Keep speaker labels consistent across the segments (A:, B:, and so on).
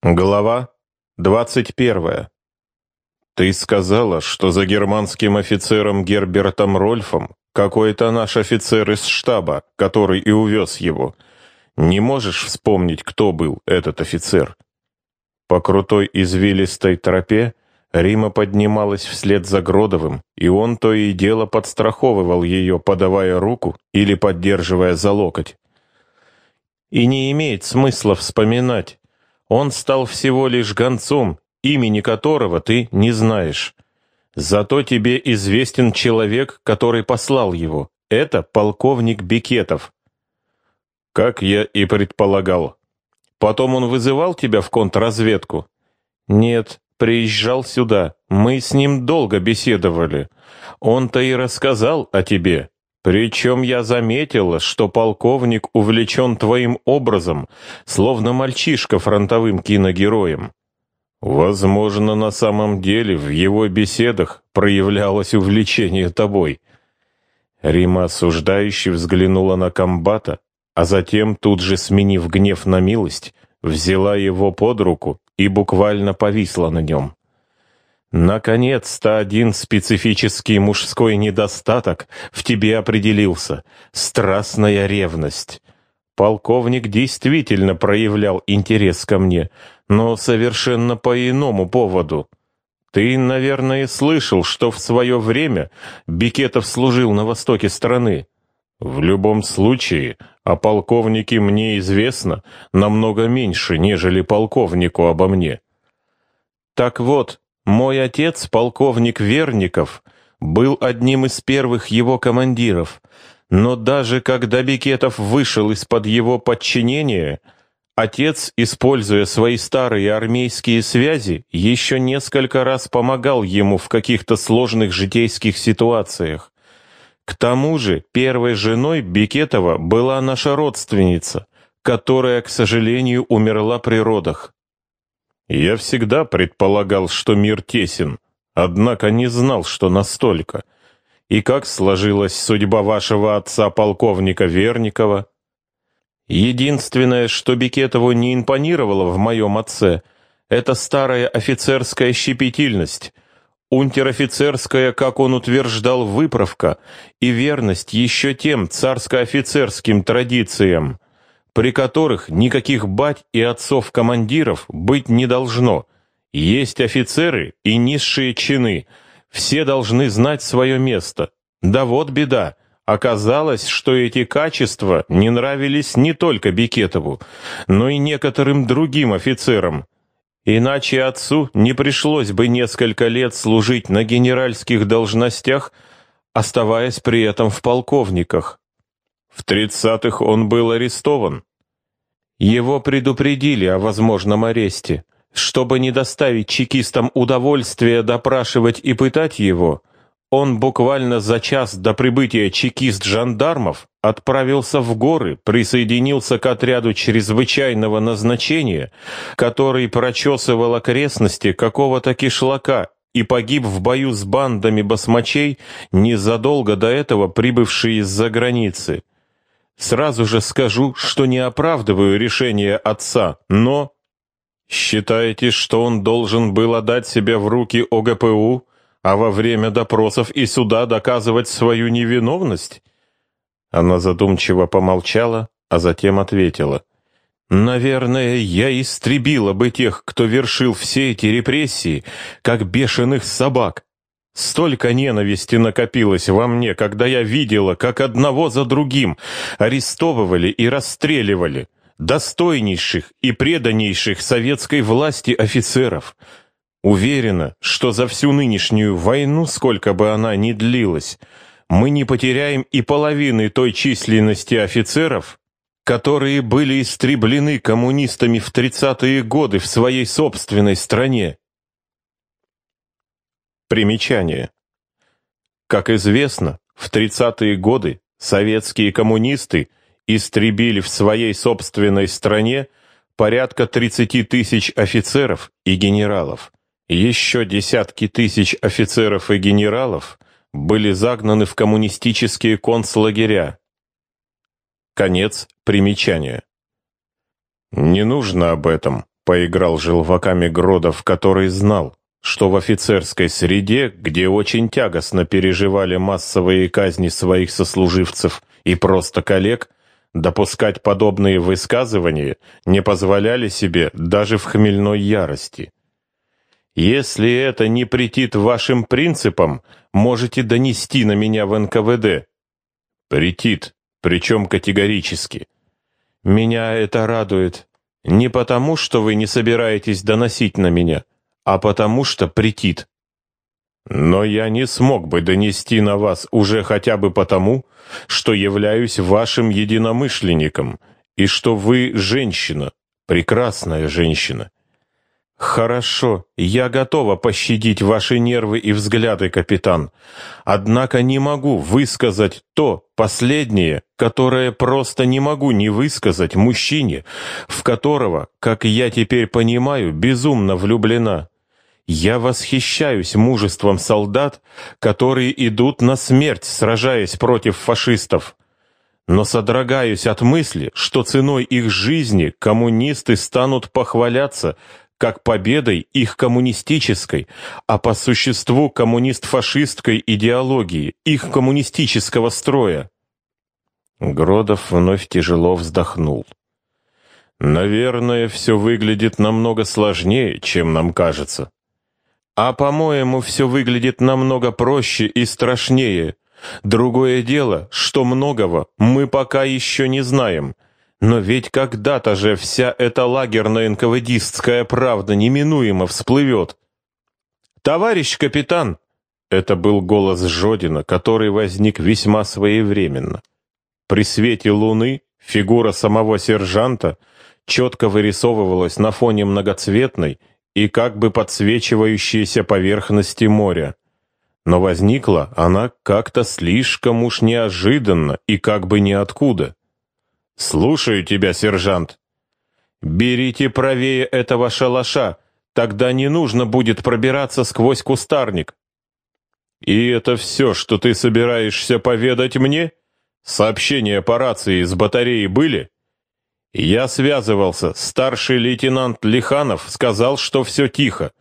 A: Глава двадцать первая. Ты сказала, что за германским офицером Гербертом Рольфом какой-то наш офицер из штаба, который и увез его. Не можешь вспомнить, кто был этот офицер? По крутой извилистой тропе Рима поднималась вслед за Гродовым, и он то и дело подстраховывал ее, подавая руку или поддерживая за локоть. И не имеет смысла вспоминать, он стал всего лишь гонцом, имени которого ты не знаешь. Зато тебе известен человек, который послал его. Это полковник Бекетов. Как я и предполагал. Потом он вызывал тебя в контрразведку? Нет, приезжал сюда. Мы с ним долго беседовали. Он-то и рассказал о тебе. Причем я заметила, что полковник увлечен твоим образом, словно мальчишка фронтовым киногероем. Возможно, на самом деле в его беседах проявлялось увлечение тобой. Рима осуждающе взглянула на комбата, а затем, тут же сменив гнев на милость, взяла его под руку и буквально повисла на нем. Наконец-то один специфический мужской недостаток в тебе определился — страстная ревность. Полковник действительно проявлял интерес ко мне, но совершенно по иному поводу. Ты, наверное, слышал, что в свое время Бикетов служил на востоке страны. В любом случае, о полковнике мне известно намного меньше, нежели полковнику обо мне. Так вот, мой отец, полковник Верников, был одним из первых его командиров, но даже когда Бекетов вышел из-под его подчинения, отец, используя свои старые армейские связи, еще несколько раз помогал ему в каких-то сложных житейских ситуациях. К тому же первой женой Бекетова была наша родственница, которая, к сожалению, умерла при родах. Я всегда предполагал, что мир тесен, однако не знал, что настолько. И как сложилась судьба вашего отца, полковника Верникова? Единственное, что Бекетову не импонировало в моем отце, это старая офицерская щепетильность, унтер-офицерская, как он утверждал, выправка и верность еще тем царско-офицерским традициям при которых никаких бать и отцов-командиров быть не должно. Есть офицеры и низшие чины, все должны знать свое место. Да вот беда. Оказалось, что эти качества не нравились не только Бекетову, но и некоторым другим офицерам. Иначе отцу не пришлось бы несколько лет служить на генеральских должностях, оставаясь при этом в полковниках. В тридцатых он был арестован, его предупредили о возможном аресте. Чтобы не доставить чекистам удовольствия допрашивать и пытать его, он буквально за час до прибытия чекист-жандармов отправился в горы, присоединился к отряду чрезвычайного назначения, который прочесывал окрестности какого-то кишлака и погиб в бою с бандами басмачей, незадолго до этого прибывшие из-за границы. Сразу же скажу, что не оправдываю решение отца, но... Считаете, что он должен был отдать себя в руки ОГПУ, а во время допросов и суда доказывать свою невиновность? Она задумчиво помолчала, а затем ответила. «Наверное, я истребила бы тех, кто вершил все эти репрессии, как бешеных собак, Столько ненависти накопилось во мне, когда я видела, как одного за другим арестовывали и расстреливали достойнейших и преданнейших советской власти офицеров. Уверена, что за всю нынешнюю войну, сколько бы она ни длилась, мы не потеряем и половины той численности офицеров, которые были истреблены коммунистами в 30-е годы в своей собственной стране. Примечание. Как известно, в 30-е годы советские коммунисты истребили в своей собственной стране порядка 30 тысяч офицеров и генералов. Еще десятки тысяч офицеров и генералов были загнаны в коммунистические концлагеря. Конец примечания. «Не нужно об этом», — поиграл желваками Гродов, который знал, что в офицерской среде, где очень тягостно переживали массовые казни своих сослуживцев и просто коллег, допускать подобные высказывания не позволяли себе даже в хмельной ярости. Если это не претит вашим принципам, можете донести на меня в НКВД. Претит, причем категорически. Меня это радует. Не потому, что вы не собираетесь доносить на меня, а потому что претит. Но я не смог бы донести на вас уже хотя бы потому, что являюсь вашим единомышленником, и что вы женщина, прекрасная женщина. «Хорошо, я готова пощадить ваши нервы и взгляды, капитан. Однако не могу высказать то, последнее, которое просто не могу не высказать мужчине, в которого, как я теперь понимаю, безумно влюблена. Я восхищаюсь мужеством солдат, которые идут на смерть, сражаясь против фашистов. Но содрогаюсь от мысли, что ценой их жизни коммунисты станут похваляться – как победой их коммунистической, а по существу коммунист-фашистской идеологии, их коммунистического строя. Гродов вновь тяжело вздохнул. «Наверное, все выглядит намного сложнее, чем нам кажется. А, по-моему, все выглядит намного проще и страшнее. Другое дело, что многого мы пока еще не знаем». Но ведь когда-то же вся эта лагерная НКВДистская правда неминуемо всплывет. «Товарищ капитан!» Это был голос Жодина, который возник весьма своевременно. При свете луны фигура самого сержанта четко вырисовывалась на фоне многоцветной и как бы подсвечивающейся поверхности моря. Но возникла она как-то слишком уж неожиданно и как бы ниоткуда. «Слушаю тебя, сержант». «Берите правее этого шалаша, тогда не нужно будет пробираться сквозь кустарник». «И это все, что ты собираешься поведать мне? Сообщения по рации с батареи были?» «Я связывался. Старший лейтенант Лиханов сказал, что все тихо.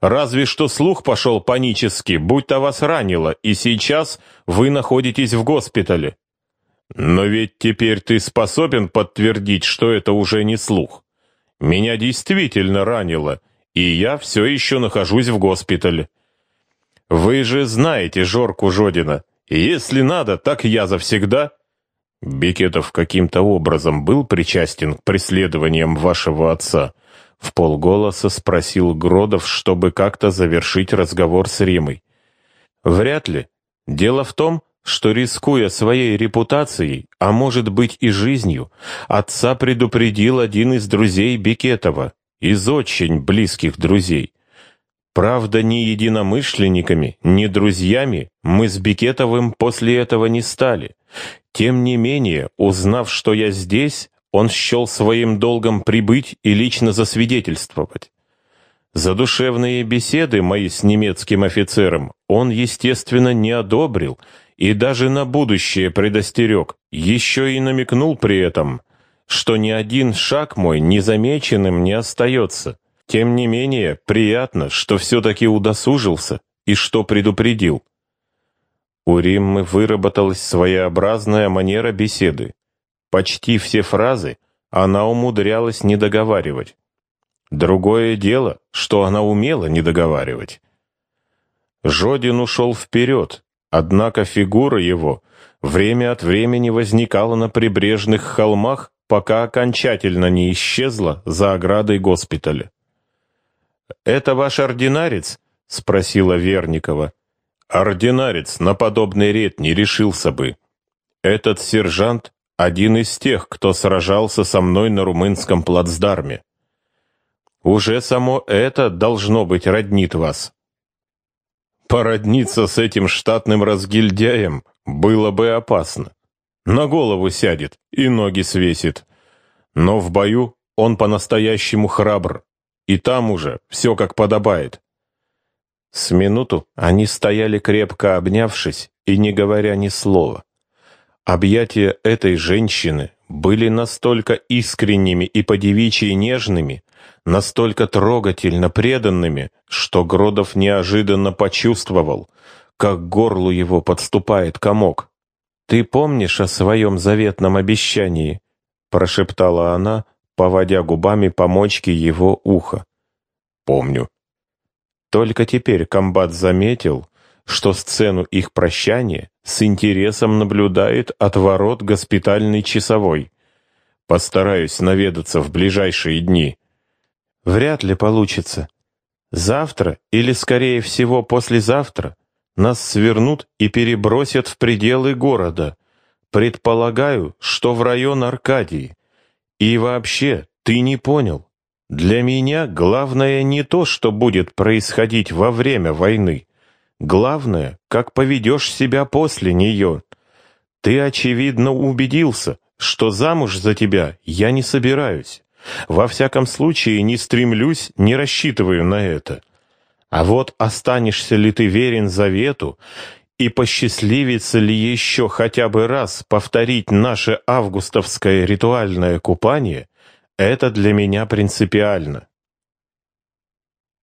A: Разве что слух пошел панически, будто вас ранило, и сейчас вы находитесь в госпитале». Но ведь теперь ты способен подтвердить, что это уже не слух. Меня действительно ранило, и я все еще нахожусь в госпитале. Вы же знаете Жорку Жодина. Если надо, так я завсегда. Бекетов каким-то образом был причастен к преследованиям вашего отца. В полголоса спросил Гродов, чтобы как-то завершить разговор с Римой. Вряд ли. Дело в том, что, рискуя своей репутацией, а может быть и жизнью, отца предупредил один из друзей Бекетова, из очень близких друзей. Правда, ни единомышленниками, ни друзьями мы с Бекетовым после этого не стали. Тем не менее, узнав, что я здесь, он счел своим долгом прибыть и лично засвидетельствовать. Задушевные беседы мои с немецким офицером он, естественно, не одобрил и даже на будущее предостерег, еще и намекнул при этом, что ни один шаг мой незамеченным не остается. Тем не менее, приятно, что все-таки удосужился и что предупредил. У Риммы выработалась своеобразная манера беседы. Почти все фразы она умудрялась не договаривать. Другое дело, что она умела не договаривать. Жодин ушел вперед, Однако фигура его время от времени возникала на прибрежных холмах, пока окончательно не исчезла за оградой госпиталя. «Это ваш ординарец?» — спросила Верникова. «Ординарец на подобный ред не решился бы. Этот сержант — один из тех, кто сражался со мной на румынском плацдарме. Уже само это должно быть роднит вас». Породниться с этим штатным разгильдяем было бы опасно. На голову сядет и ноги свесит. Но в бою он по-настоящему храбр. И там уже все как подобает. С минуту они стояли крепко обнявшись и не говоря ни слова. Объятия этой женщины были настолько искренними и подевичьи нежными, настолько трогательно преданными, что Гродов неожиданно почувствовал, как горлу его подступает комок. «Ты помнишь о своем заветном обещании?» — прошептала она, поводя губами по мочке его уха. «Помню». Только теперь комбат заметил, что сцену их прощания с интересом наблюдает от ворот госпитальный часовой. Постараюсь наведаться в ближайшие дни. Вряд ли получится. Завтра, или скорее всего послезавтра, нас свернут и перебросят в пределы города. Предполагаю, что в район Аркадии. И вообще, ты не понял. Для меня главное не то, что будет происходить во время войны. Главное, как поведешь себя после нее. Ты, очевидно, убедился, что замуж за тебя я не собираюсь. Во всяком случае, не стремлюсь, не рассчитываю на это. А вот останешься ли ты верен завету и посчастливится ли еще хотя бы раз повторить наше августовское ритуальное купание, это для меня принципиально.